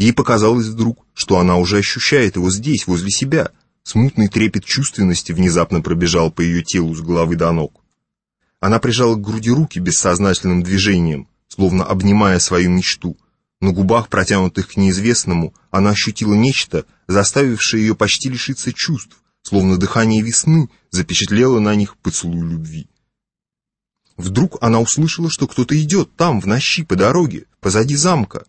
Ей показалось вдруг, что она уже ощущает его здесь, возле себя. Смутный трепет чувственности внезапно пробежал по ее телу с головы до ног. Она прижала к груди руки бессознательным движением, словно обнимая свою мечту. На губах, протянутых к неизвестному, она ощутила нечто, заставившее ее почти лишиться чувств, словно дыхание весны запечатлело на них поцелуй любви. Вдруг она услышала, что кто-то идет там, в нощи, по дороге, позади замка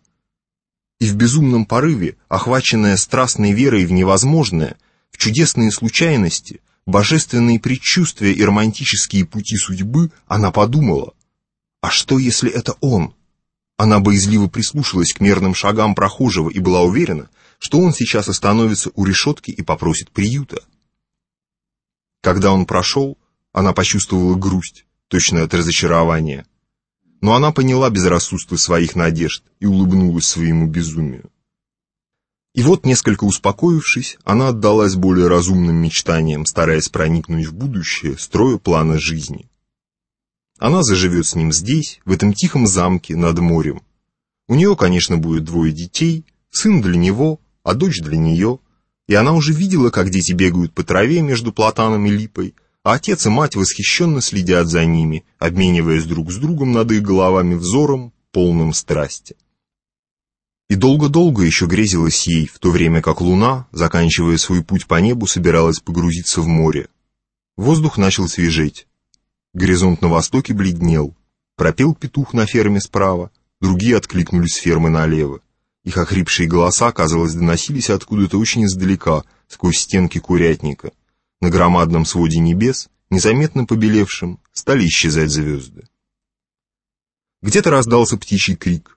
и в безумном порыве, охваченная страстной верой в невозможное, в чудесные случайности, божественные предчувствия и романтические пути судьбы, она подумала, а что, если это он? Она боязливо прислушалась к мерным шагам прохожего и была уверена, что он сейчас остановится у решетки и попросит приюта. Когда он прошел, она почувствовала грусть, точно от разочарования но она поняла безрассудство своих надежд и улыбнулась своему безумию. И вот, несколько успокоившись, она отдалась более разумным мечтаниям, стараясь проникнуть в будущее, строя планы жизни. Она заживет с ним здесь, в этом тихом замке над морем. У нее, конечно, будет двое детей, сын для него, а дочь для нее, и она уже видела, как дети бегают по траве между платаном и липой, а отец и мать восхищенно следят за ними, обмениваясь друг с другом над их головами взором, полным страсти. И долго-долго еще грезилось ей, в то время как луна, заканчивая свой путь по небу, собиралась погрузиться в море. Воздух начал свежеть. Горизонт на востоке бледнел. Пропел петух на ферме справа, другие откликнулись с фермы налево. Их охрипшие голоса, казалось, доносились откуда-то очень издалека, сквозь стенки курятника. На громадном своде небес, незаметно побелевшим, стали исчезать звезды. Где-то раздался птичий крик.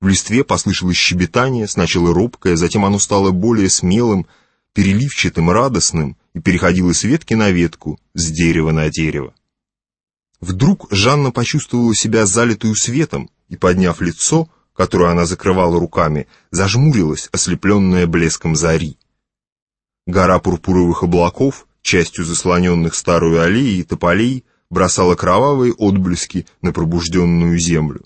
В листве послышалось щебетание, сначала робкое, затем оно стало более смелым, переливчатым, радостным и переходило с ветки на ветку, с дерева на дерево. Вдруг Жанна почувствовала себя залитую светом и, подняв лицо, которое она закрывала руками, зажмурилась, ослепленная блеском зари. Гора пурпуровых облаков частью заслоненных старую аллеей и тополей, бросала кровавые отблески на пробужденную землю.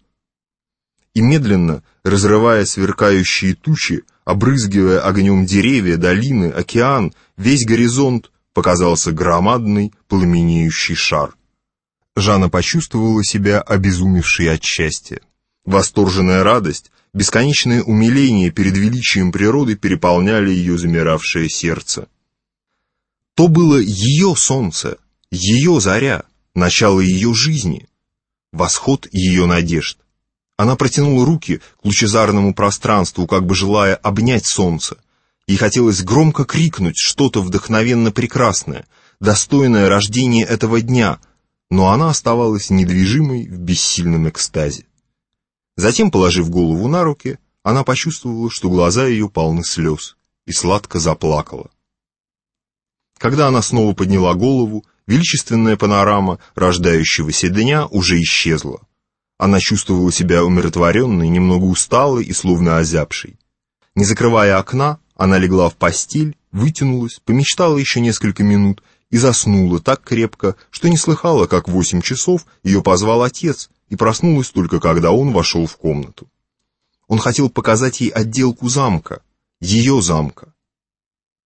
И медленно, разрывая сверкающие тучи, обрызгивая огнем деревья, долины, океан, весь горизонт, показался громадный пламенеющий шар. Жанна почувствовала себя обезумевшей от счастья. Восторженная радость, бесконечное умиление перед величием природы переполняли ее замиравшее сердце. То было ее солнце, ее заря, начало ее жизни, восход ее надежд. Она протянула руки к лучезарному пространству, как бы желая обнять солнце. Ей хотелось громко крикнуть что-то вдохновенно прекрасное, достойное рождения этого дня, но она оставалась недвижимой в бессильном экстазе. Затем, положив голову на руки, она почувствовала, что глаза ее полны слез, и сладко заплакала. Когда она снова подняла голову, величественная панорама рождающегося дня уже исчезла. Она чувствовала себя умиротворенной, немного усталой и словно озябшей. Не закрывая окна, она легла в постель, вытянулась, помечтала еще несколько минут и заснула так крепко, что не слыхала, как в восемь часов ее позвал отец, и проснулась только когда он вошел в комнату. Он хотел показать ей отделку замка, ее замка,